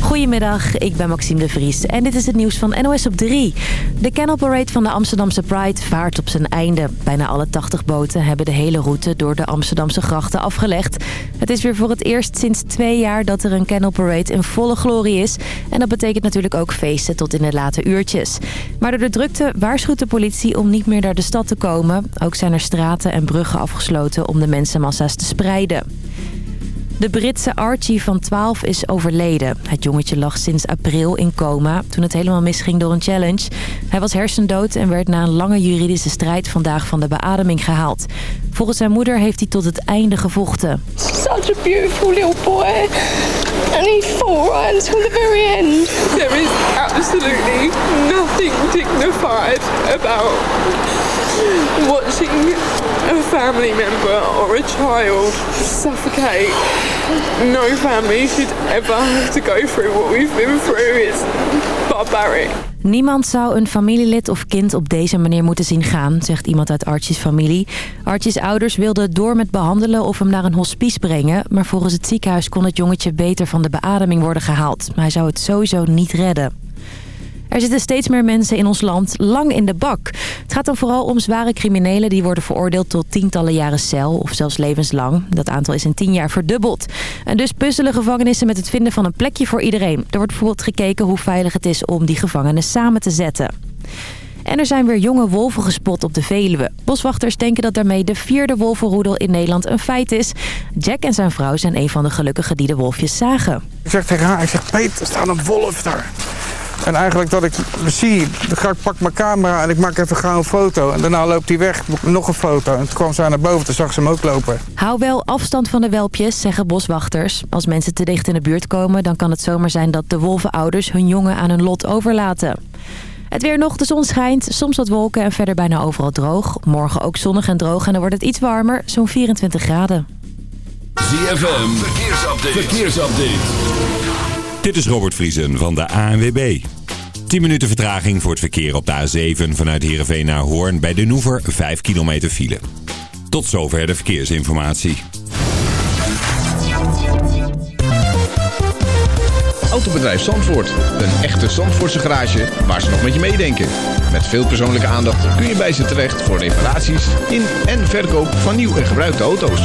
Goedemiddag, ik ben Maxime de Vries en dit is het nieuws van NOS op 3. De Canal Parade van de Amsterdamse Pride vaart op zijn einde. Bijna alle 80 boten hebben de hele route door de Amsterdamse grachten afgelegd. Het is weer voor het eerst sinds twee jaar dat er een Canal Parade in volle glorie is. En dat betekent natuurlijk ook feesten tot in de late uurtjes. Maar door de drukte waarschuwt de politie om niet meer naar de stad te komen. Ook zijn er straten en bruggen afgesloten om de mensenmassa's te spreiden. De Britse Archie van 12 is overleden. Het jongetje lag sinds april in coma toen het helemaal misging door een challenge. Hij was hersendood en werd na een lange juridische strijd vandaag van de beademing gehaald. Volgens zijn moeder heeft hij tot het einde gevochten. Such a beautiful little boy. And he fought right until the very end. There is absolutely nothing dignified about watching a family member or a child suffocate. No family should ever have to go through what we've been through. Niemand zou een familielid of kind op deze manier moeten zien gaan, zegt iemand uit Archie's familie. Archie's ouders wilden door met behandelen of hem naar een hospice brengen. Maar volgens het ziekenhuis kon het jongetje beter van de beademing worden gehaald. Maar hij zou het sowieso niet redden. Er zitten steeds meer mensen in ons land lang in de bak. Het gaat dan vooral om zware criminelen die worden veroordeeld tot tientallen jaren cel of zelfs levenslang. Dat aantal is in tien jaar verdubbeld. En dus puzzelen gevangenissen met het vinden van een plekje voor iedereen. Er wordt bijvoorbeeld gekeken hoe veilig het is om die gevangenen samen te zetten. En er zijn weer jonge wolven gespot op de Veluwe. Boswachters denken dat daarmee de vierde wolvenroedel in Nederland een feit is. Jack en zijn vrouw zijn een van de gelukkigen die de wolfjes zagen. Ik zeg tegen haar, ik zeg er staat een wolf daar. En eigenlijk dat ik zie, dan ga ik pak mijn camera en ik maak even gauw een foto. En daarna loopt hij weg, nog een foto. En toen kwam ze naar boven, toen zag ze hem ook lopen. Hou wel afstand van de welpjes, zeggen boswachters. Als mensen te dicht in de buurt komen, dan kan het zomaar zijn dat de wolvenouders hun jongen aan hun lot overlaten. Het weer nog, de zon schijnt, soms wat wolken en verder bijna overal droog. Morgen ook zonnig en droog en dan wordt het iets warmer, zo'n 24 graden. ZFM, verkeersupdate. verkeersupdate. Dit is Robert Vriesen van de ANWB. 10 minuten vertraging voor het verkeer op de A7 vanuit Heerenveen naar Hoorn. Bij de Noever 5 kilometer file. Tot zover de verkeersinformatie. Autobedrijf Zandvoort. Een echte Zandvoortse garage waar ze nog met je meedenken. Met veel persoonlijke aandacht kun je bij ze terecht voor reparaties in en verkoop van nieuw en gebruikte auto's.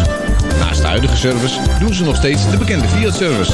Naast de huidige service doen ze nog steeds de bekende Fiat-service.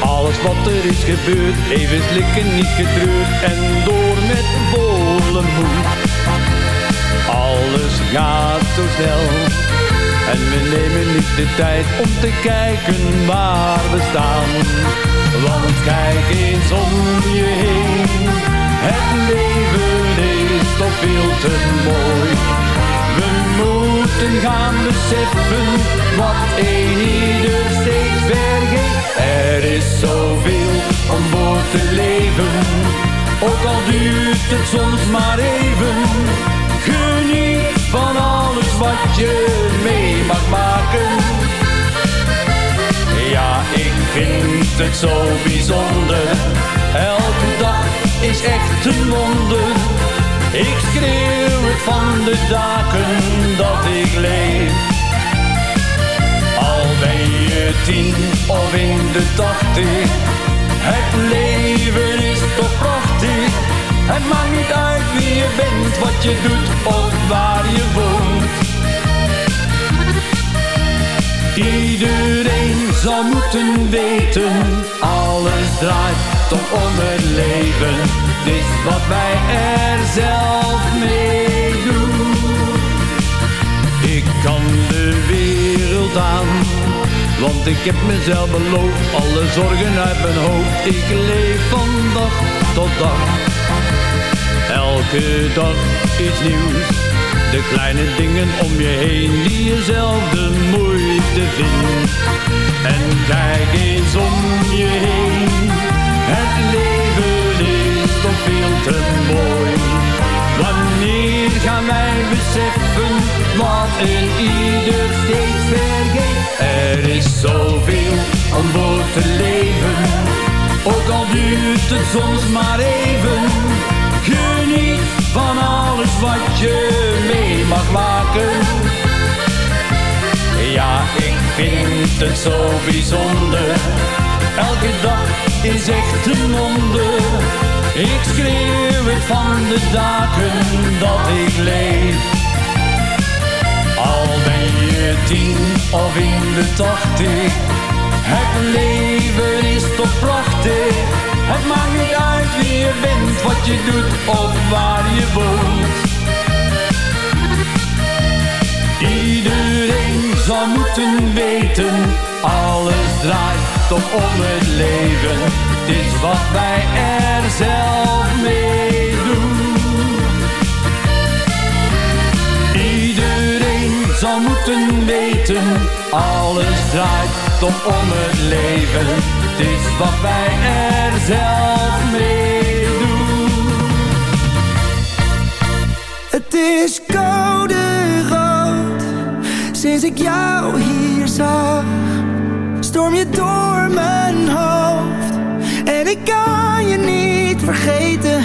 Alles wat er is gebeurd, even slikken niet getreurd en door met volle moed. Alles gaat zo snel en we nemen niet de tijd om te kijken waar we staan. Want kijk eens om je heen, het leven is toch veel te mooi. We moeten gaan beseffen wat een ieder. Er is zoveel om voor te leven, ook al duurt het soms maar even. Geniet van alles wat je mee mag maken. Ja, ik vind het zo bijzonder. Elke dag is echt een wonder. Ik schreeuw het van de daken dat ik leef. Ben je tien of in de tachtig, het leven is toch prachtig. Het maakt niet uit wie je bent, wat je doet of waar je woont. Iedereen zou moeten weten, alles draait toch om het leven. Het is wat wij er zelf mee doen. Ik kan de wereld aan, want ik heb mezelf beloofd. Alle zorgen uit mijn hoofd, ik leef van dag tot dag. elke dag iets nieuws. De kleine dingen om je heen die je zelf de moeite vindt. En kijk eens om je heen, het leven is toch veel te mooi. Wanneer gaan wij beseffen wat een ieder steeds vergeet? Er is zoveel om voor te leven, ook al duurt het soms maar even. Geniet van alles wat je mee mag maken. Ja, ik vind het zo bijzonder. Elke dag is echt een wonder. Ik schreeuw het van de daken dat ik leef. Al ben je tien of in de tachtig. Het leven is toch prachtig. Het maakt niet uit wie je bent, wat je doet of waar je woont. Iedereen zou moeten weten, alles draait toch om het leven. Het is wat wij er zelf mee Zou moeten weten, alles draait toch om het leven. Het is wat wij er zelf mee doen. Het is koude rood Sinds ik jou hier zag Storm je door mijn hoofd En ik kan je niet vergeten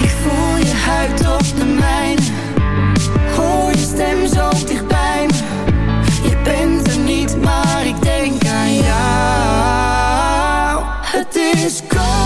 Ik voel je huid op de mijne. Hoor je stem zo dichtbij me. Je bent er niet, maar ik denk aan jou. Het is koude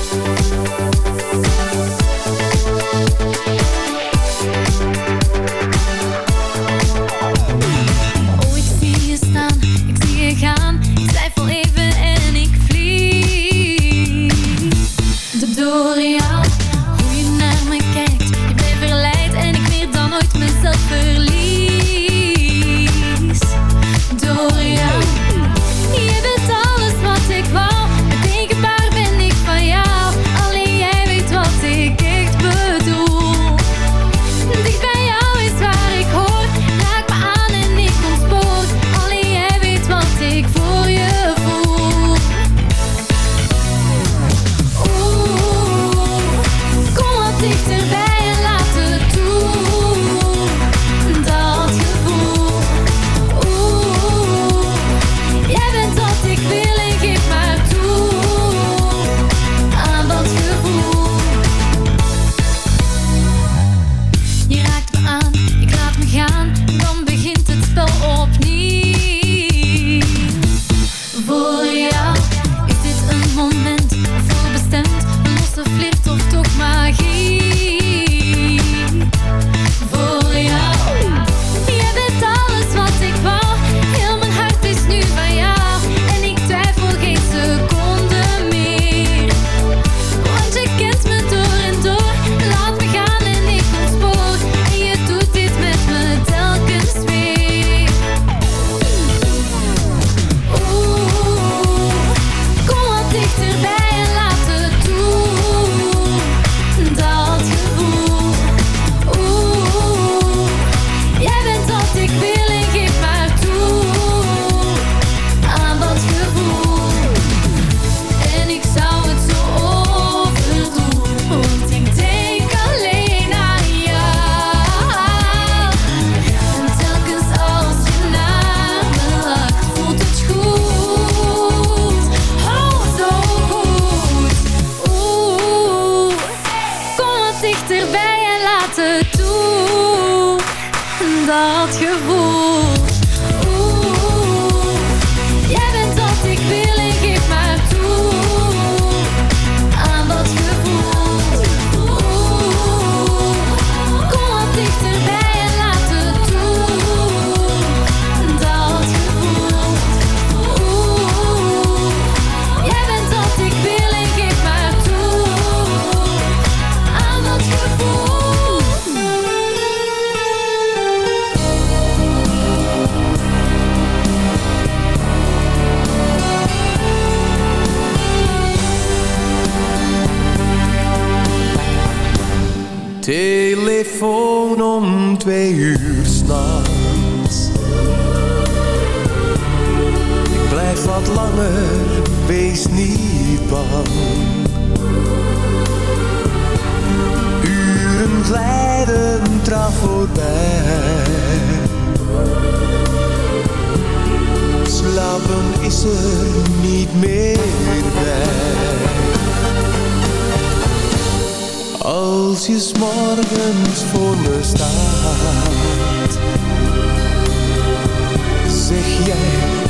Zeg jij,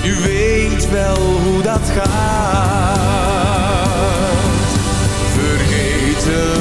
u weet wel hoe dat gaat. Vergeten.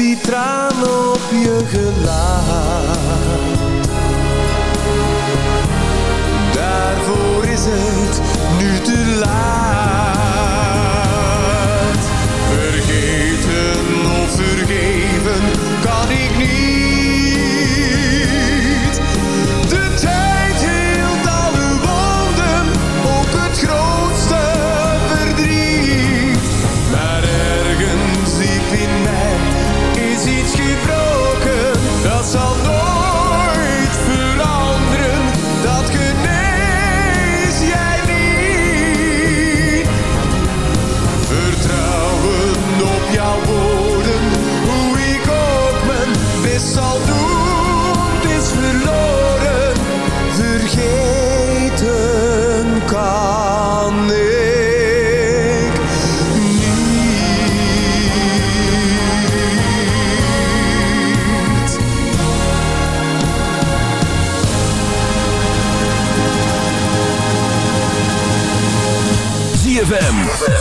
die tranen op je gelaat.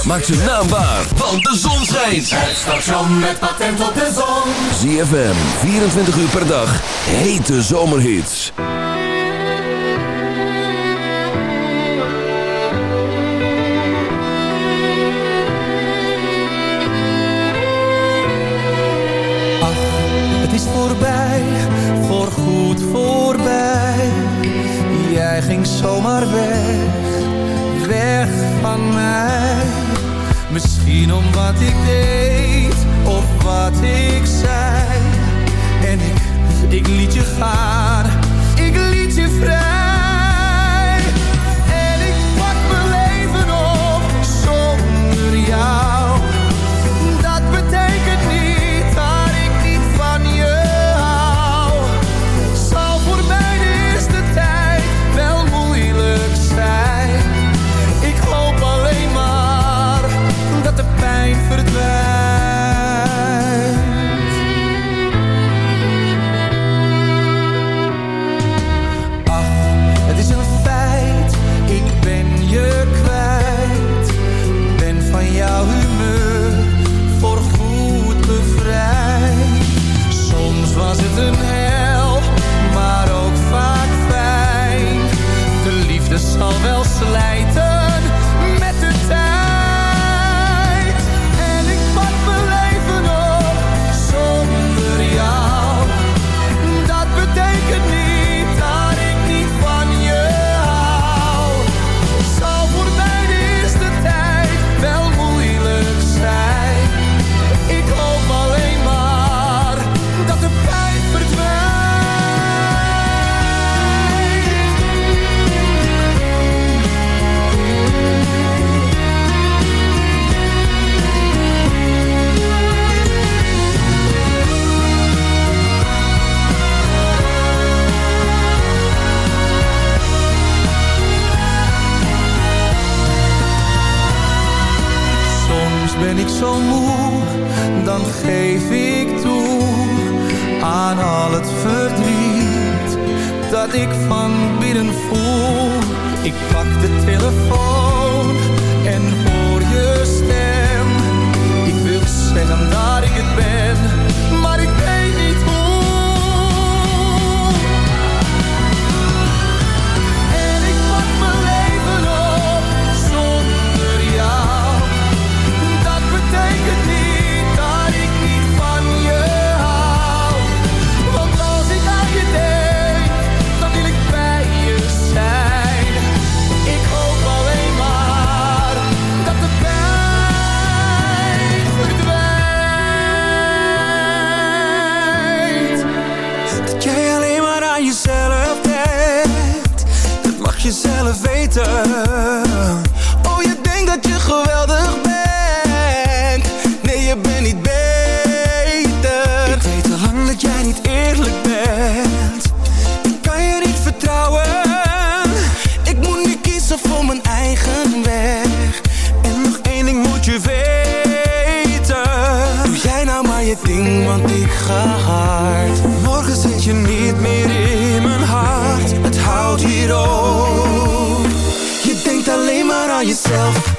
maakt zijn naam waar. Want de zon schijnt. Het station met patent op de zon. ZFM, 24 uur per dag. Hete zomerhits. Ach, het is voorbij. Voorgoed voorbij. Jij ging zomaar weg. Weg van mij zien om wat ik deed of wat ik zei. En ik, ik liet je gaan. je bent niet beter. Ik weet al lang dat jij niet eerlijk bent. Ik kan je niet vertrouwen. Ik moet nu kiezen voor mijn eigen weg. En nog één ding moet je weten. Doe jij nou maar je ding, want ik ga hard. Morgen zit je niet meer in mijn hart. Het houdt hier op. Je denkt alleen maar aan jezelf.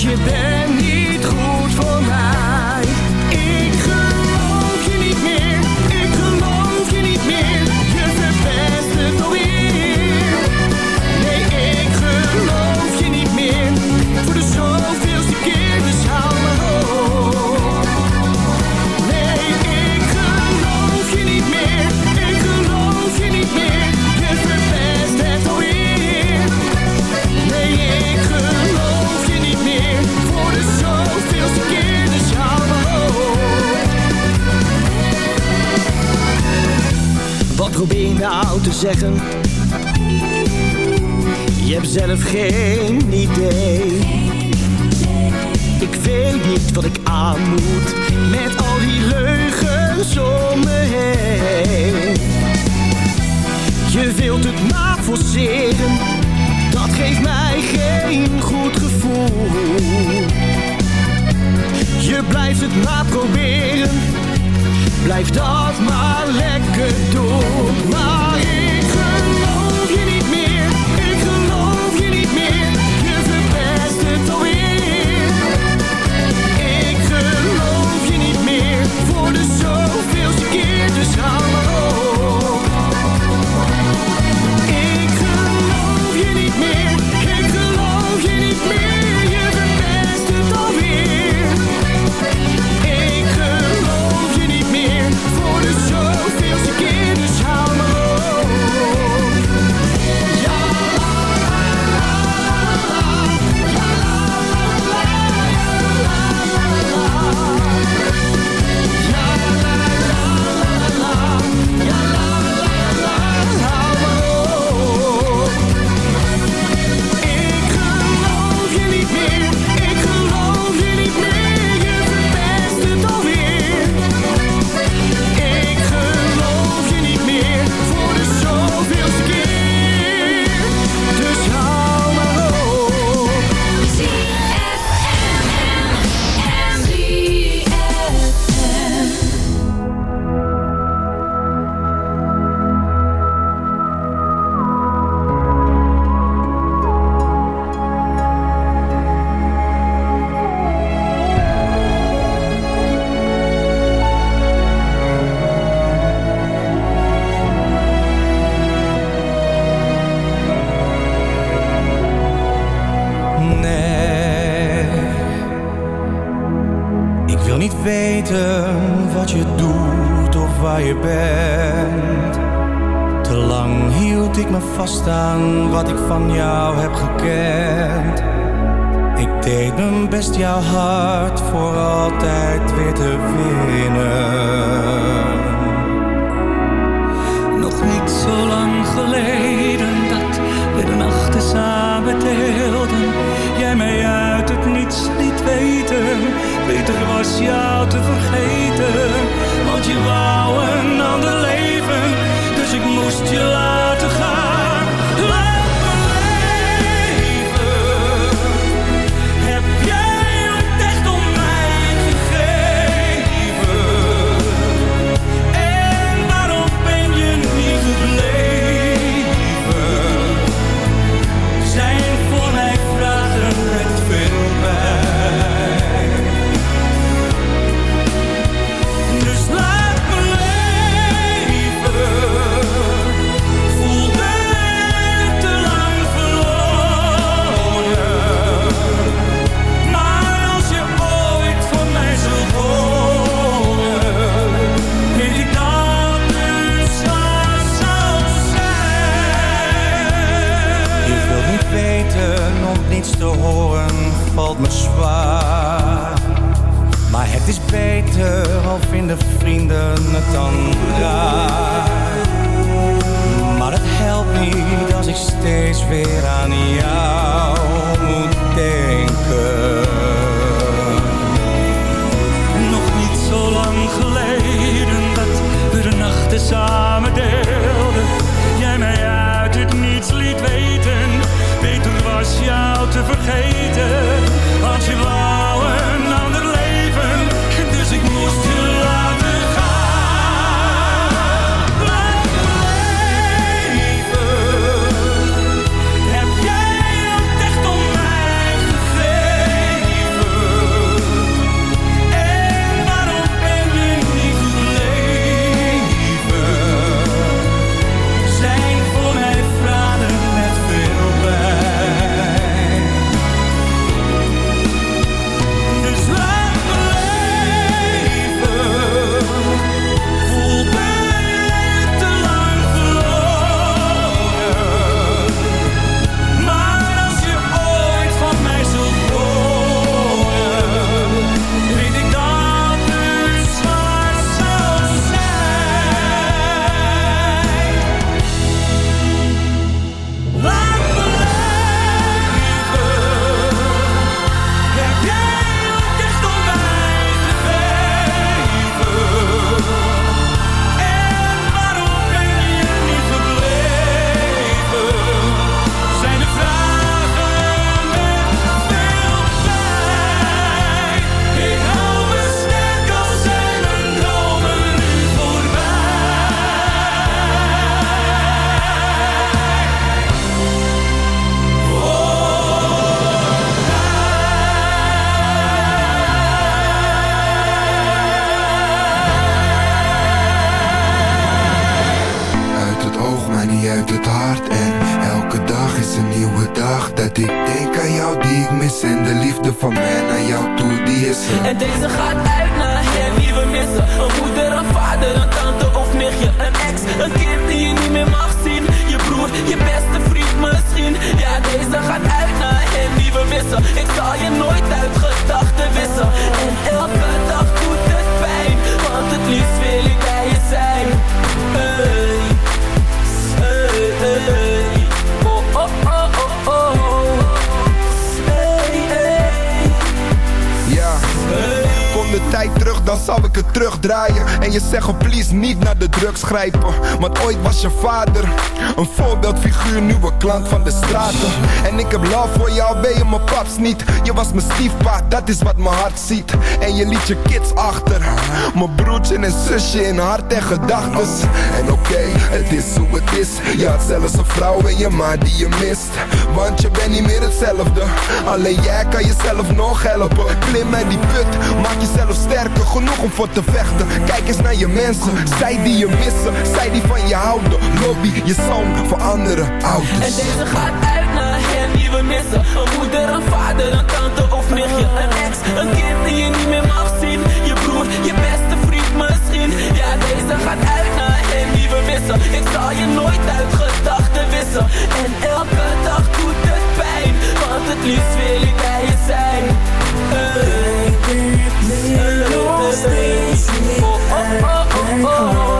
je bent niet goed zeggen? Je hebt zelf geen idee. Ik weet niet wat ik aan moet met al die leugens om me heen. Je wilt het maar forceren, dat geeft mij geen goed gevoel. Je blijft het maar proberen, blijf dat maar lekker weten wat je doet of waar je bent. Te lang hield ik me vast aan wat ik van jou heb gekend. Ik deed mijn best jouw hart voor altijd weer te winnen. Nog niet zo lang geleden dat we de nachten samen deelden. Jij mij uit het niets liet weten. Beter was jou te vergeten. Want je wou een ander leven. Dus ik moest je laten valt me zwaar. Maar het is beter, al vinden vrienden het dan raar. Maar het helpt niet als ik steeds weer aan jou moet denken. Nog niet zo lang geleden dat we de nachten samen deelden. Jij mij uit het niets liet weten, beter was jou te vergeten dag Dat ik denk aan jou die ik mis. En de liefde van mij naar jou toe die is En deze gaat uit naar hen die we missen. Een moeder, een vader, een tante of nichtje Een ex, een kind die je niet meer mag zien. Je broer, je beste vriend misschien. Ja deze gaat uit naar hen die we missen. Ik zal je nooit uit gedachten wissen. En elke dag doet het pijn Want het liefst wil ik bij je zijn tijd terug, dan zal ik het terugdraaien. En je zegt please niet naar de drugs grijpen. Want ooit was je vader Een voorbeeldfiguur, nu klant van de straten. En ik heb love voor jou, ben je mijn paps niet? Je was mijn stiefpa, dat is wat mijn hart ziet. En je liet je kids achter Mijn broertje en zusje in hart en gedachtes En oké, het is hoe het is. Je had zelfs een vrouw en je ma die je mist. Want je bent niet meer hetzelfde. Alleen jij kan jezelf nog helpen. Klim uit die put, maak jezelf sterker Genoeg om voor te vechten. Kijk eens naar je mensen, zij die je missen Zij die van je houden. Lobby je zoon voor andere ouders. En deze gaat uit naar hen die we missen. Een moeder, een vader, een tante of nichtje. Een ex, een kind die je niet meer mag zien. Je broer, je beste vriend misschien. Ja, deze gaat uit naar hen die we missen. Ik zal je nooit uit gedachten wissen. En elke dag doet het pijn Want het liefst wil ik bij je zijn sleep, sleep, sleep, sleep, sleep, sleep, sleep, sleep, sleep,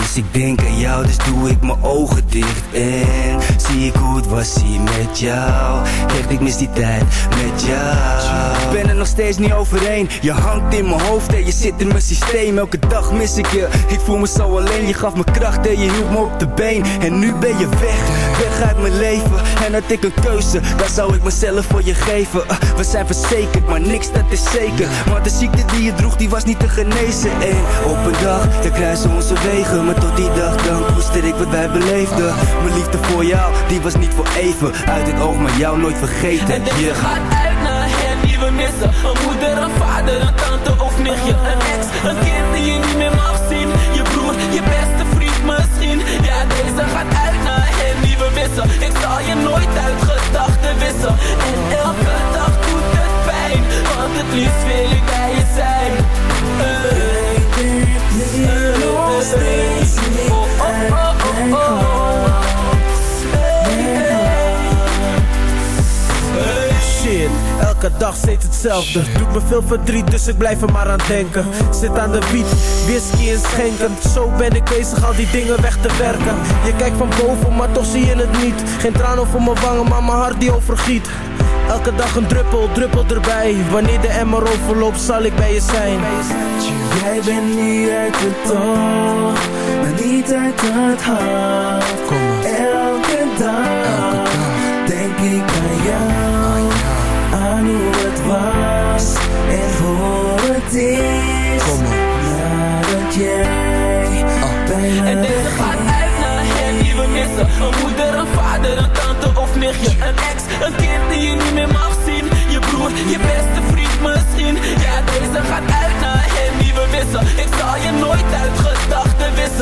is Ik denk aan jou, dus doe ik mijn ogen dicht. En zie ik hoe het was hier met jou. Echt, ik mis die tijd met jou. Ik ben er nog steeds niet overheen. Je hangt in mijn hoofd en je zit in mijn systeem. Elke dag mis ik je, ik voel me zo alleen. Je gaf me kracht en je hield me op de been. En nu ben je weg, weg uit mijn leven. En had ik een keuze, dan zou ik mezelf voor je geven. Uh, We zijn verzekerd, maar niks dat is zeker. Want de ziekte die je droeg, die was niet te genezen. En op een dag, dan kruisen onze wegen Maar tot die dag, dan koester ik wat wij beleefden. Mijn liefde voor jou, die was niet voor even. Uit het oog, maar jou nooit vergeten. En deze Yeah. gaat uit naar hen die we missen. Een moeder, een vader, een tante of nichtje. Een ex, een kind die je niet meer mag zien. Je broer, je beste vriend misschien. Ja, deze gaat uit naar hen die we missen. Ik zal je nooit uit gedachten wissen. En elke dag doet het pijn Want het liefst wil ik bij je zijn. Hey, elke dag steeds hetzelfde. Doet me veel verdriet, dus ik blijf er maar aan denken. Zit aan de wiet, whisky en schenken. Zo ben ik bezig al die dingen weg te werken. Je kijkt van boven, maar toch zie je het niet. Geen traan over mijn wangen, maar mijn hart die overgiet Elke dag een druppel, druppel erbij. Wanneer de emmer overloopt, zal ik bij je zijn. Jij bent niet uit het oog, maar niet uit het hart. Elke dag, denk ik aan jou, aan hoe het was en hoe het is. Nadat jij Een moeder, een vader, een tante of nichtje. Een ex, een kind die je niet meer mag zien. Je broer, je beste vriend misschien. Ja, deze gaat uit naar hen die we missen. Ik zal je nooit uit gedachten wissen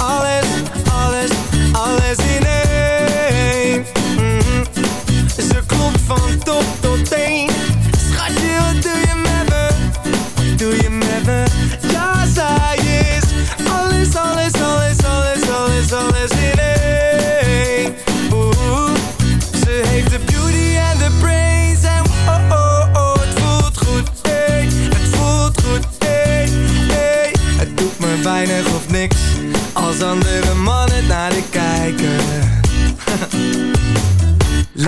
alles, alles, alles in één Mhm. Ze klopt van top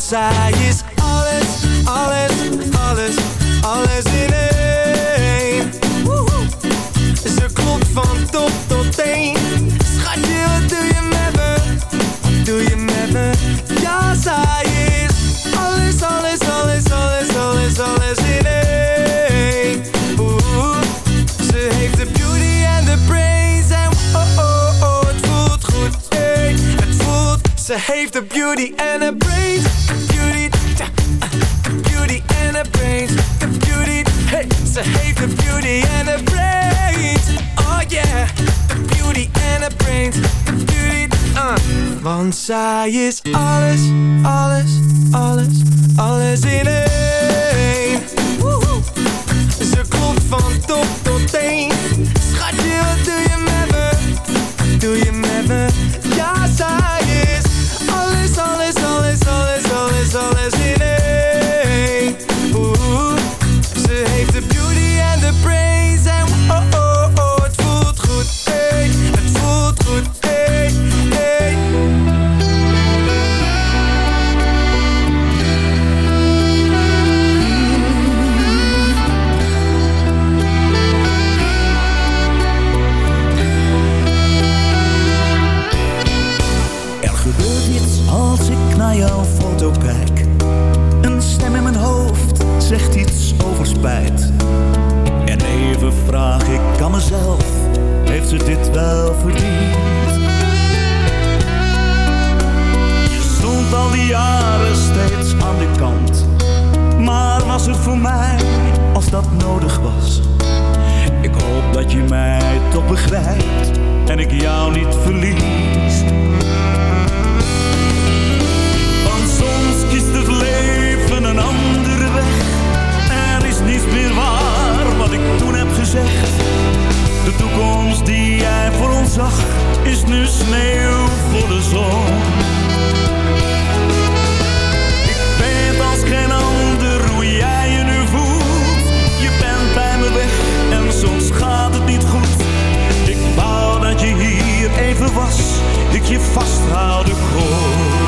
Zij is alles, alles, alles, alles in één. Woehoe. Ze klopt van top tot teen. Schatje, wat doe je met me? Wat doe je met me? Ja, zij is alles, alles, alles, alles, alles, alles in één. Oeh, ze heeft de beauty en de brains en oh, oh, Ze heeft de beauty en de brains, beauty, tja, beauty en de brains, de beauty, hey, ze heeft de beauty en de brains, oh yeah, de beauty en de brains, de beauty, uh. Want zij is alles, alles, alles, alles in één. Ze klopt van top tot teen. Schatje, wat doe je met me? Doe je met me? Wel verdiend? Je stond al die jaren steeds aan de kant. Maar was het voor mij als dat nodig was? Ik hoop dat je mij toch begrijpt en ik jou niet verlies. Want soms kiest het leven een andere weg. Er is niets meer waar wat ik toen heb gezegd. De toekomst die jij voor ons zag, is nu sneeuw voor de zon. Ik weet als geen ander hoe jij je nu voelt. Je bent bij me weg en soms gaat het niet goed. Ik wou dat je hier even was, ik je vasthouden kon.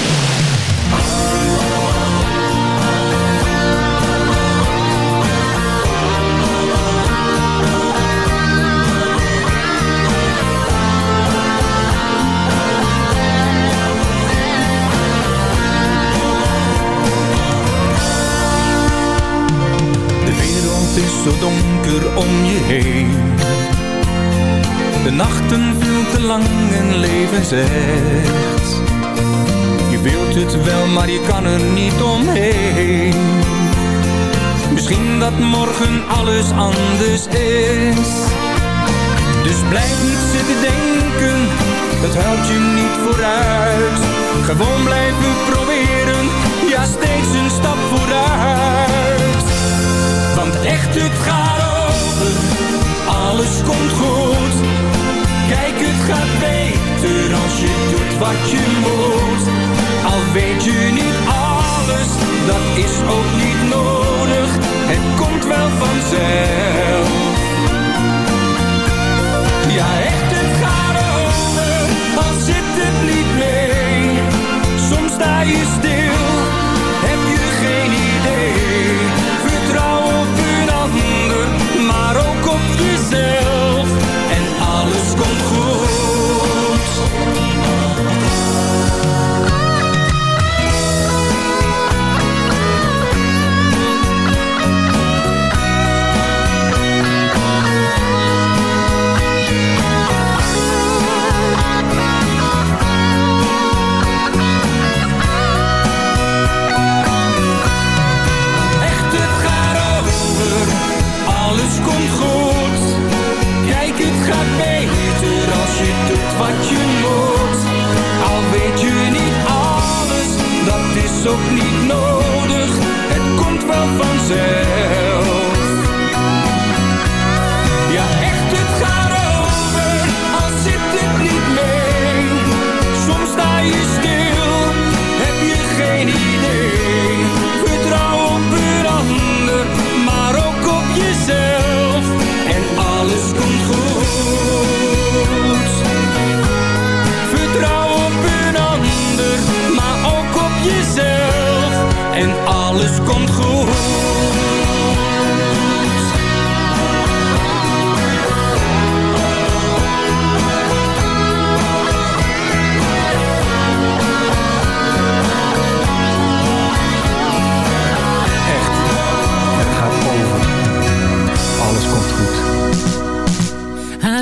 zo donker om je heen. De nachten veel te lang en leven zegt. Je wilt het wel, maar je kan er niet omheen. Misschien dat morgen alles anders is. Dus blijf niet zitten denken, dat helpt je niet vooruit. Gewoon blijven proberen, ja steeds een stap vooruit. Want echt, het gaat over, alles komt goed. Kijk, het gaat beter als je doet wat je moet. Al weet je niet alles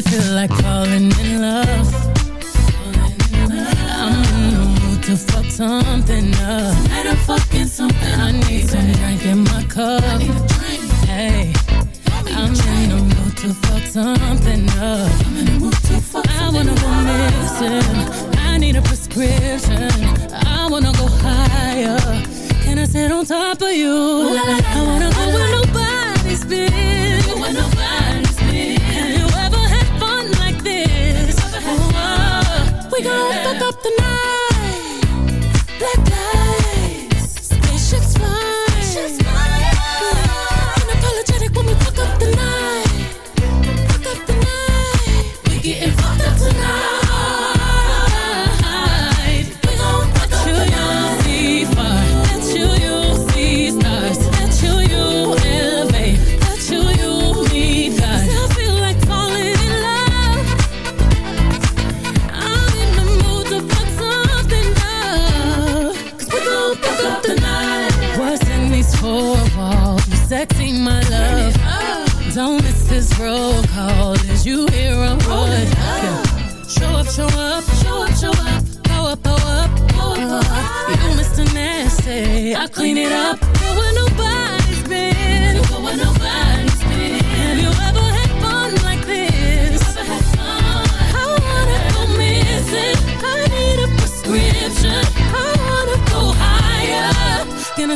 feel like falling in love. I'm in the mood to fuck something up. I. I need some drink in my cup. Hey, I'm in the mood to fuck something up. I wanna go missing. I need a prescription. I wanna go higher. Can I sit on top of you? I wanna go where nobody's been. 恋が温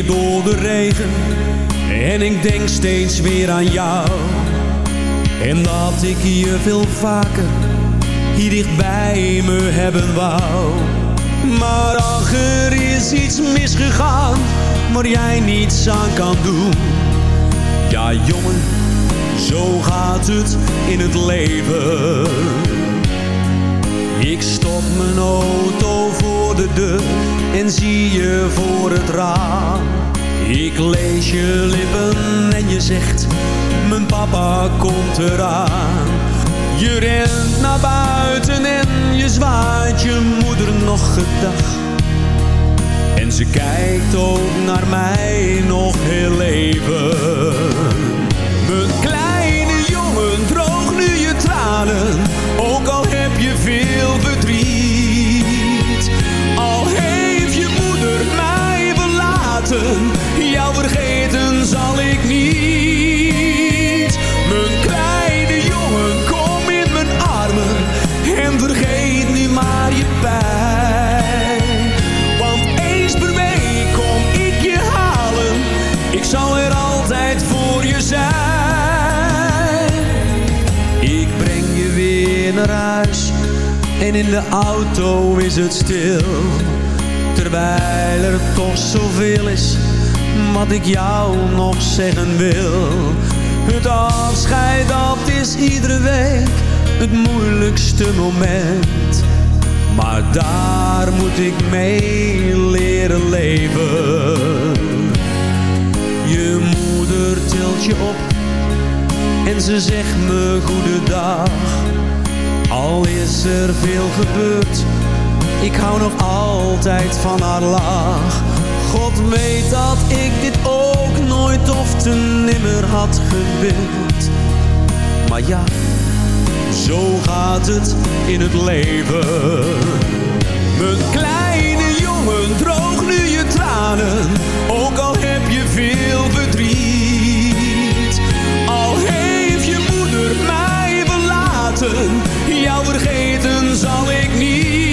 door de regen. En ik denk steeds weer aan jou. En dat ik je veel vaker Hier dicht bij me hebben wou. Maar ach, er is iets misgegaan Waar jij niets aan kan doen. Ja jongen, zo gaat het in het leven. Ik stop mijn auto voor de deur en zie je voor het raam. Ik lees je lippen en je zegt, mijn papa komt eraan. Je rent naar buiten en je zwaait je moeder nog gedag. En ze kijkt ook naar mij nog heel even. Mijn kleine jongen, droog nu je tranen, ook al heb je veel vergeten zal ik niet. Mijn kleine jongen, kom in mijn armen en vergeet nu maar je pijn. Want eens per week kom ik je halen, ik zal er altijd voor je zijn. Ik breng je weer naar huis en in de auto is het stil. Terwijl er toch zoveel is wat ik jou nog zeggen wil. Het afscheid dat is iedere week het moeilijkste moment. Maar daar moet ik mee leren leven. Je moeder tilt je op en ze zegt me goedendag. Al is er veel gebeurd, ik hou nog altijd van haar lach. God weet dat ik dit ook nooit of te nimmer had gewild. Maar ja, zo gaat het in het leven. Mijn kleine jongen, droog nu je tranen, ook al heb je veel verdriet. Al heeft je moeder mij verlaten, jou vergeten zal ik niet.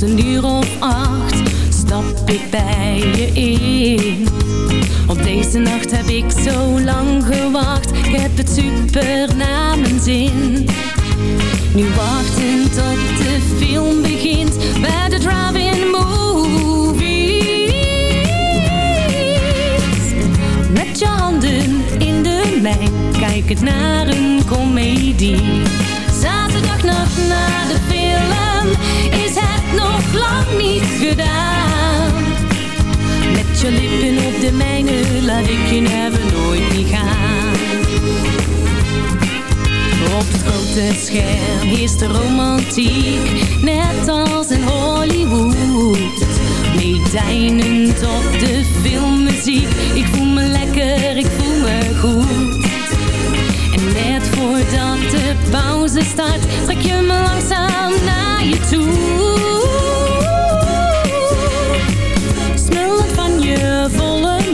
Rond een uur of acht stap ik bij je in. Op deze nacht heb ik zo lang gewacht, ik heb het super naar mijn zin. Nu wachten tot de film begint bij de drive-in movies. Met je handen in de mijn, kijkend naar een komedie. Zaterdagnacht na de film het lang niet gedaan. Met je lippen op de mijne laat ik je never nooit niet gaan. Op het grote scherm is de romantiek, net als in Hollywood. Meedijnend op de filmmuziek, ik voel me lekker, ik voel me goed. En net voordat de pauze start, trek je me langzaam naar je toe.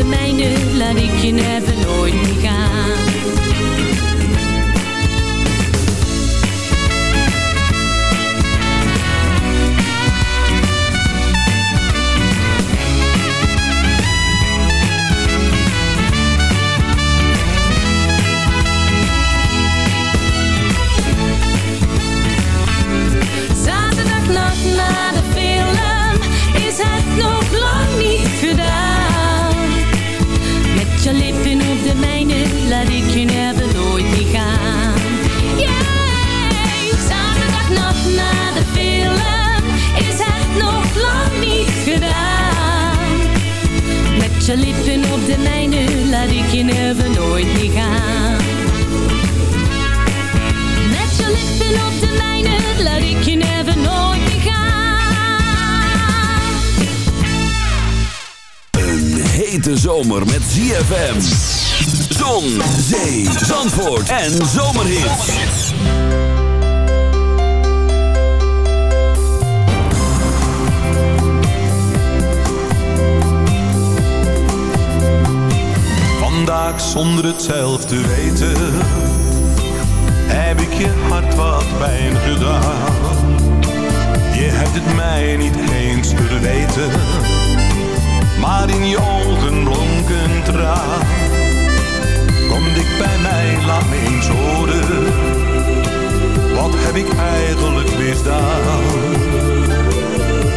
De mijne laat ik je never je lippen op de mijne laat ik je never nooit meer gaan. Met je lippen op de mijne laat ik je never nooit meer gaan. Een hete zomer met ZFM. Zon, zee, zandvoort en zomerhits. Zonder het zelf te weten. Heb ik je hart wat pijn gedaan? Je hebt het mij niet eens verweten Maar in je ogen blonk een traan. Kom dik bij mij, laat me eens horen. Wat heb ik eigenlijk misdaan?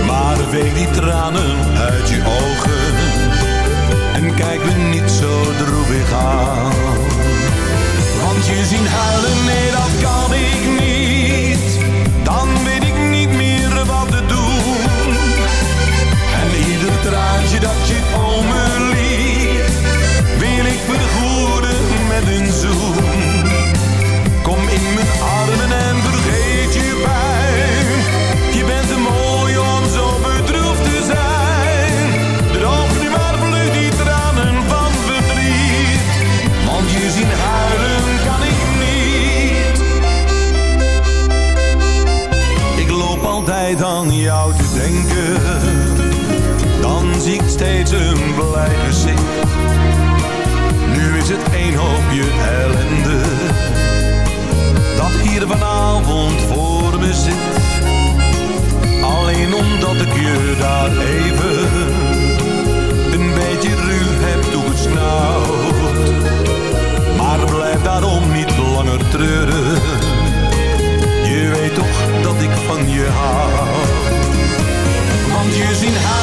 Maar veeg die tranen uit je ogen kijk me niet zo droevig aan. Want je zien huilen, nee dat kan ik niet. Vanavond voor me zit. Alleen omdat ik je daar even een beetje ruw heb toegesnauwd. Maar blijf daarom niet langer treuren. Je weet toch dat ik van je hou. Want je huilen,